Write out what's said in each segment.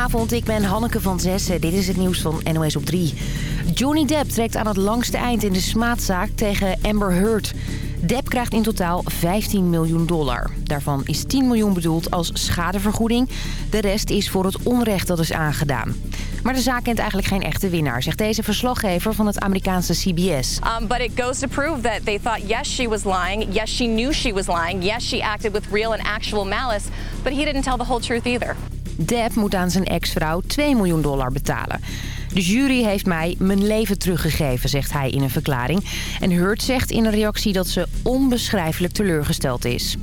Goedenavond, ik ben Hanneke van Zessen. Dit is het nieuws van NOS op 3. Johnny Depp trekt aan het langste eind in de smaadzaak tegen Amber Heard. Depp krijgt in totaal 15 miljoen dollar. Daarvan is 10 miljoen bedoeld als schadevergoeding. De rest is voor het onrecht dat is aangedaan. Maar de zaak kent eigenlijk geen echte winnaar, zegt deze verslaggever van het Amerikaanse CBS. Um, but it goes to prove that they thought, yes, she was lying. Yes, she knew she was lying. Yes, she acted with real and actual malice. But he didn't tell the whole truth either. Depp moet aan zijn ex-vrouw 2 miljoen dollar betalen. De jury heeft mij mijn leven teruggegeven, zegt hij in een verklaring. En Hurt zegt in een reactie dat ze onbeschrijfelijk teleurgesteld is.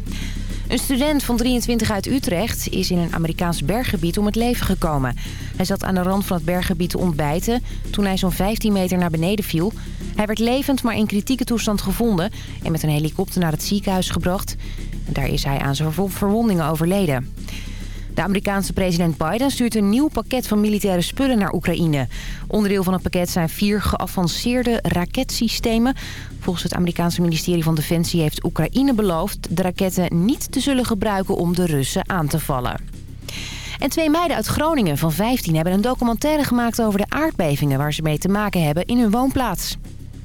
Een student van 23 uit Utrecht is in een Amerikaans berggebied om het leven gekomen. Hij zat aan de rand van het berggebied te ontbijten toen hij zo'n 15 meter naar beneden viel. Hij werd levend, maar in kritieke toestand gevonden en met een helikopter naar het ziekenhuis gebracht. Daar is hij aan zijn verwondingen overleden. De Amerikaanse president Biden stuurt een nieuw pakket van militaire spullen naar Oekraïne. Onderdeel van het pakket zijn vier geavanceerde raketsystemen. Volgens het Amerikaanse ministerie van Defensie heeft Oekraïne beloofd... de raketten niet te zullen gebruiken om de Russen aan te vallen. En twee meiden uit Groningen van 15 hebben een documentaire gemaakt over de aardbevingen... waar ze mee te maken hebben in hun woonplaats.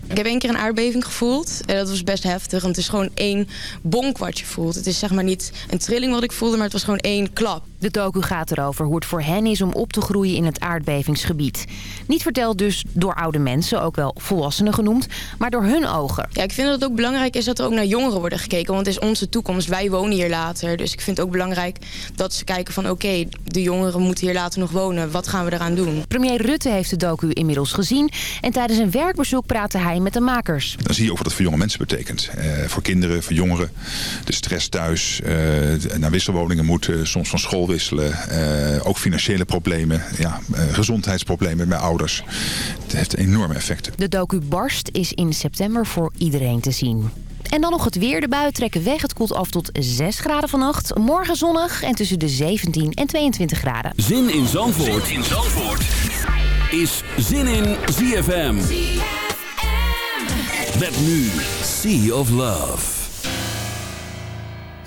Ik heb één keer een aardbeving gevoeld. En dat was best heftig. Het is gewoon één bonk wat je voelt. Het is zeg maar niet een trilling wat ik voelde, maar het was gewoon één klap. De docu gaat erover hoe het voor hen is om op te groeien in het aardbevingsgebied. Niet verteld dus door oude mensen, ook wel volwassenen genoemd, maar door hun ogen. Ja, ik vind dat het ook belangrijk is dat er ook naar jongeren worden gekeken. Want het is onze toekomst. Wij wonen hier later. Dus ik vind het ook belangrijk dat ze kijken van... oké, de jongeren moeten hier later nog wonen. Wat gaan we eraan doen? Premier Rutte heeft de docu inmiddels gezien. En tijdens een werkbezoek praatte hij met de makers. Dan zie je ook wat het voor jonge mensen betekent. Eh, voor kinderen, voor jongeren. De stress thuis, eh, naar wisselwoningen moeten, soms van school wisselen. Eh, ook financiële problemen, ja, eh, gezondheidsproblemen met ouders. Het heeft enorme effecten. De docu Barst is in september voor iedereen te zien. En dan nog het weer. De buien trekken weg. Het koelt af tot 6 graden vannacht. Morgen zonnig en tussen de 17 en 22 graden. Zin in Zandvoort, zin in Zandvoort. is Zin in ZFM. Met nu Sea of Love.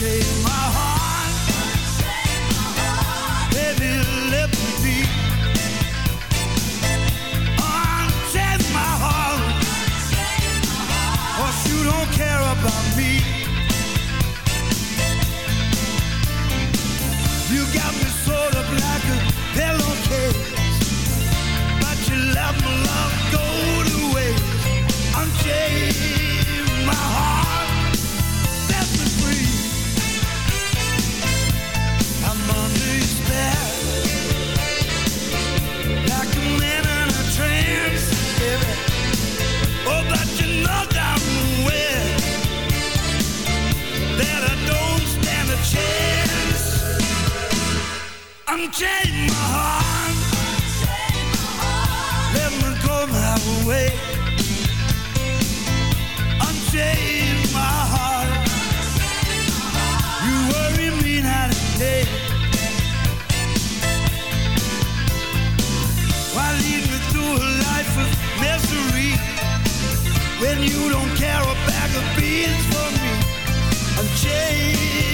my love go to waste. Unchain Unchain my heart. Let me go my way. Unchain my heart. You worry me. Why lead me through a life of misery when you don't care a bag of beans for me? Unchain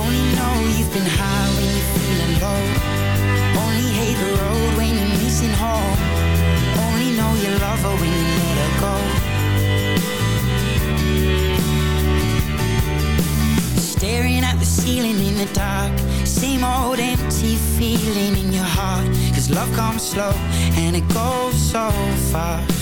Only know you've been high when you're feeling low. Only hate the road when you're missing home. Only know you love her when you let her go. Staring at the ceiling in the dark. Same old empty feeling in your heart. Cause love comes slow and it goes so fast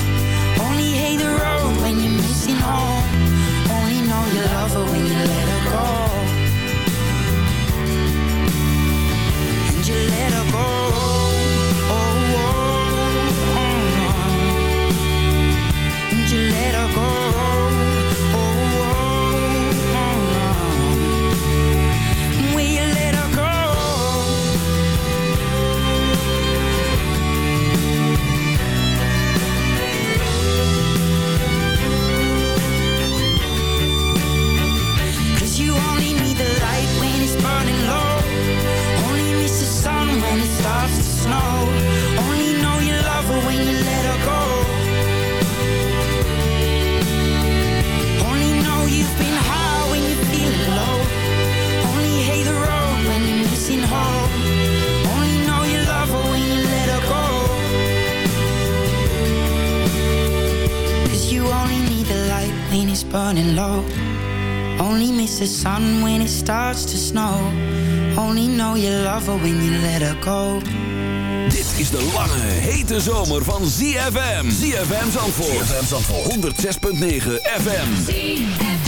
love her when you let her go. And you let her go. burning low. Only miss the sun when it starts to snow. Only know you love her when you let her go. Dit is de lange, hete zomer van ZFM ZFM Zandvoort ZFM Zandvoort 106.9 FM ZFM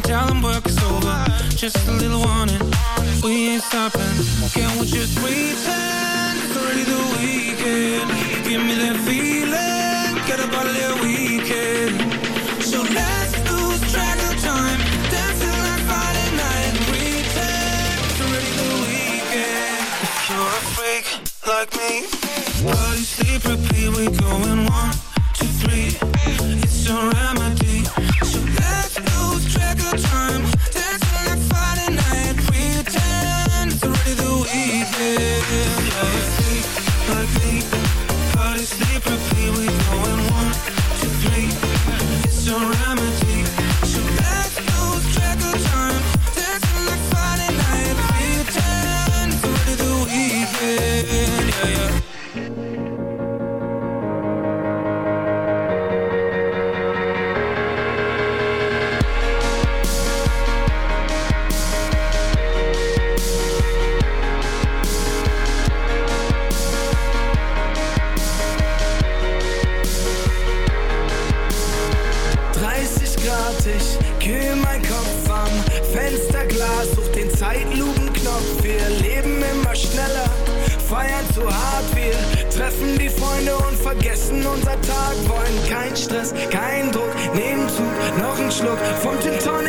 and tell them work is over. Just a little warning, we ain't stopping. Can we just pretend it's already the weekend? Give me that feeling, get a out of weekend. So let's lose track of time. Dancing like Friday night. Pretend it's already the weekend. If you're a freak like me Party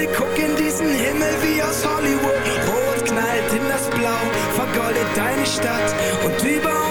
Tonic. Guck in diesen Himmel wie aus Hollywood. Rot knallt in das Blau, vergoldet deine Stadt. Und über uns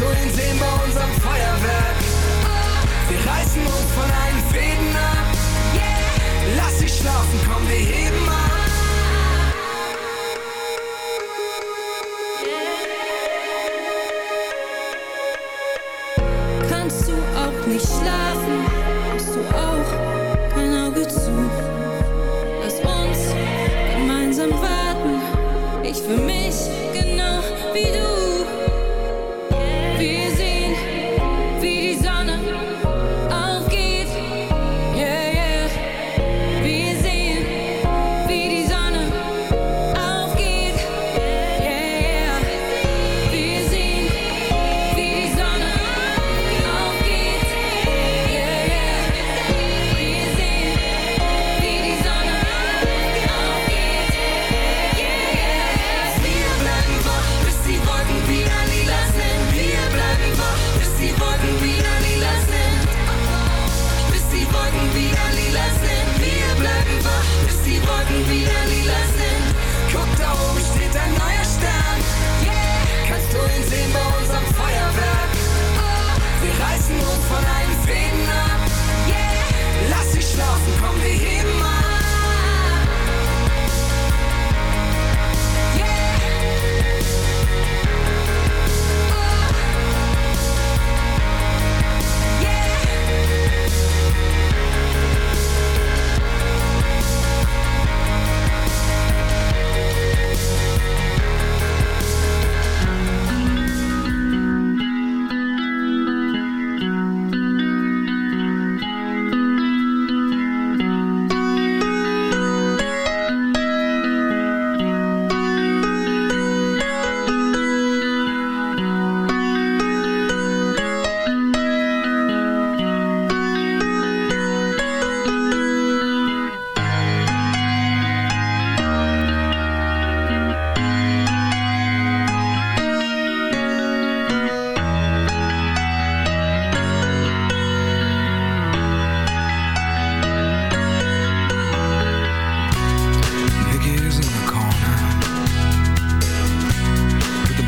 du ihn sehen bei unserem Feuerwerk? Wir reißen uns von allen Fäden ab. Lass dich schlafen, komm, wir heben ab.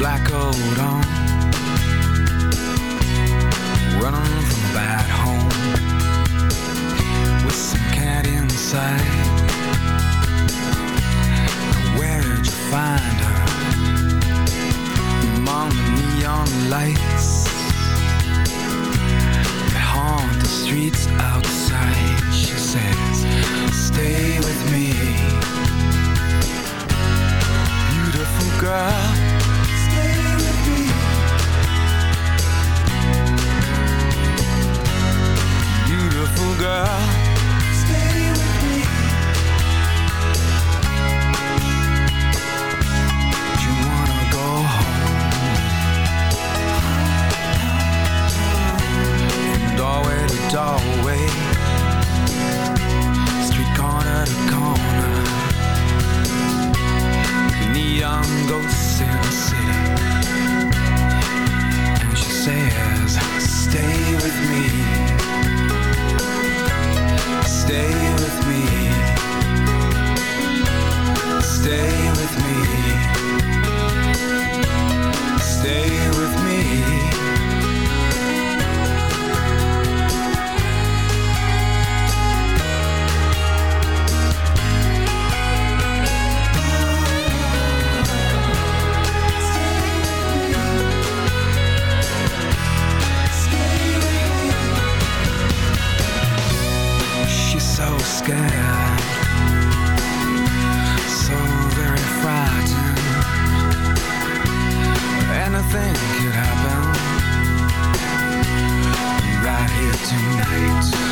Black coat on, tonight.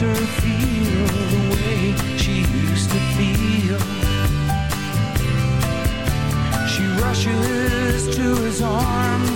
makes her feel the way she used to feel. She rushes to his arms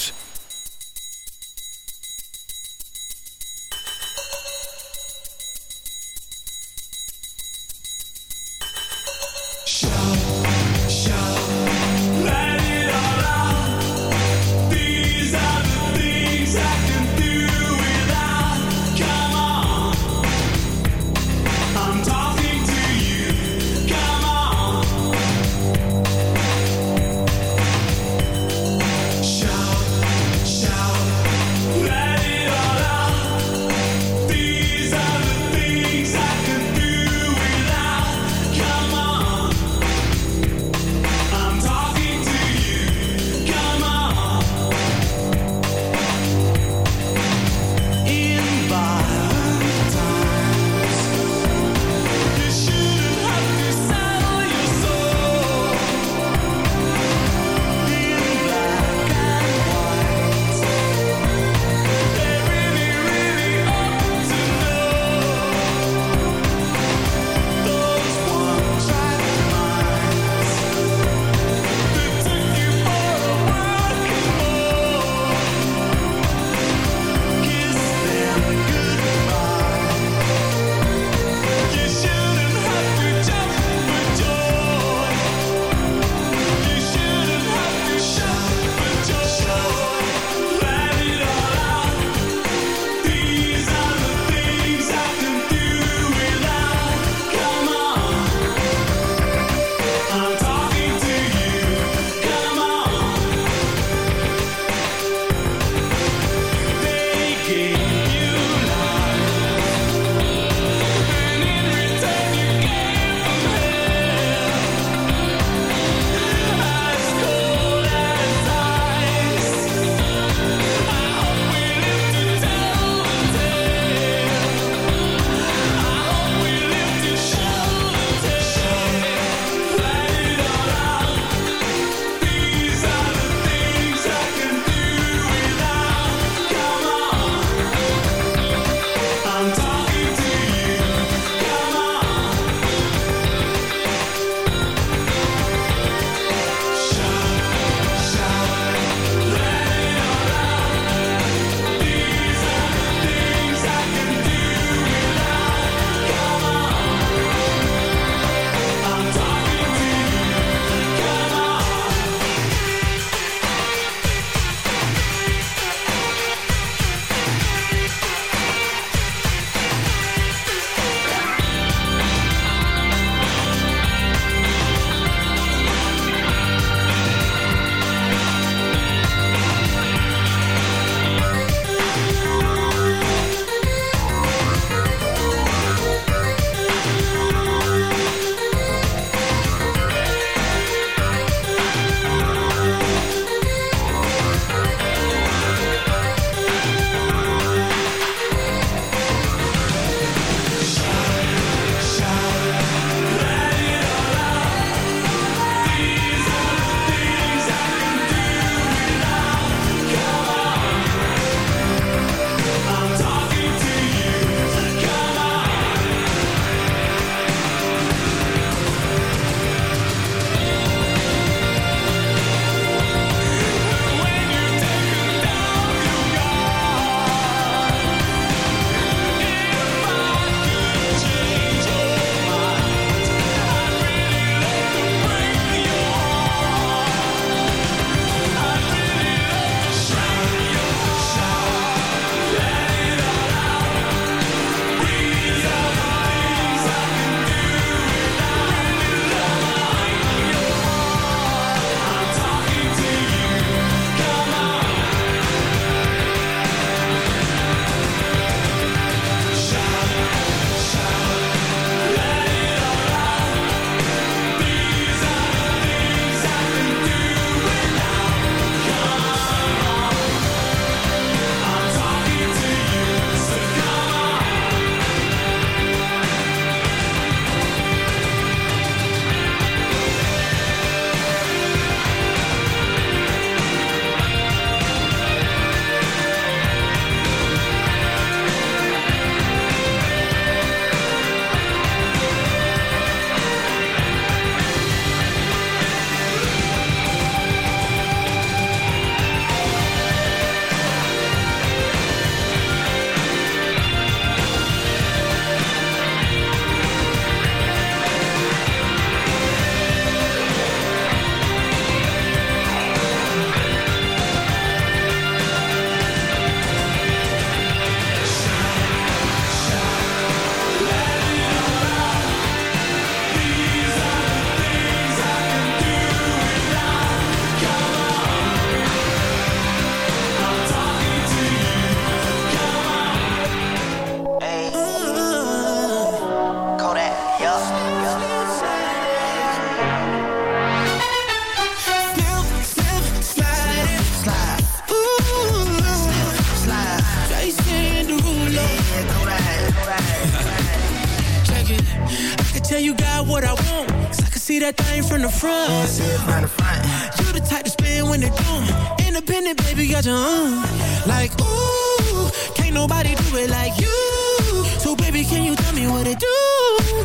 That thing from the front. from the front. You the type to spin when they doing. Independent, baby, got your own. Like, ooh, can't nobody do it like you. So, baby, can you tell me what it do?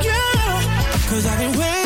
Yeah. Cause I've been waiting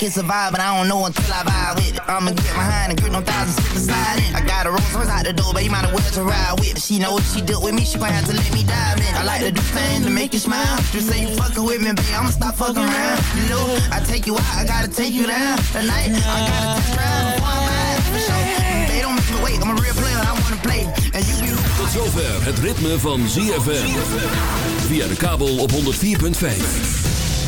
A vibe, but I don't know until I vibe with it. I'ma get behind and grip no thousand in. I got a Rolls Royce out the door, but you might as well to ride with. She know what she do with me, she gon' have to let me dive in. I like to do things to make you smile. Just say you fucking with me, babe, I'ma stop fucking around. You know, I take you out, I gotta take you down. Tonight, I gotta test drive before I'm. They don't make me wait, I'm a real player, I wanna play. And you be Tot zover het ritme van ZFM. Via de kabel op 104.5.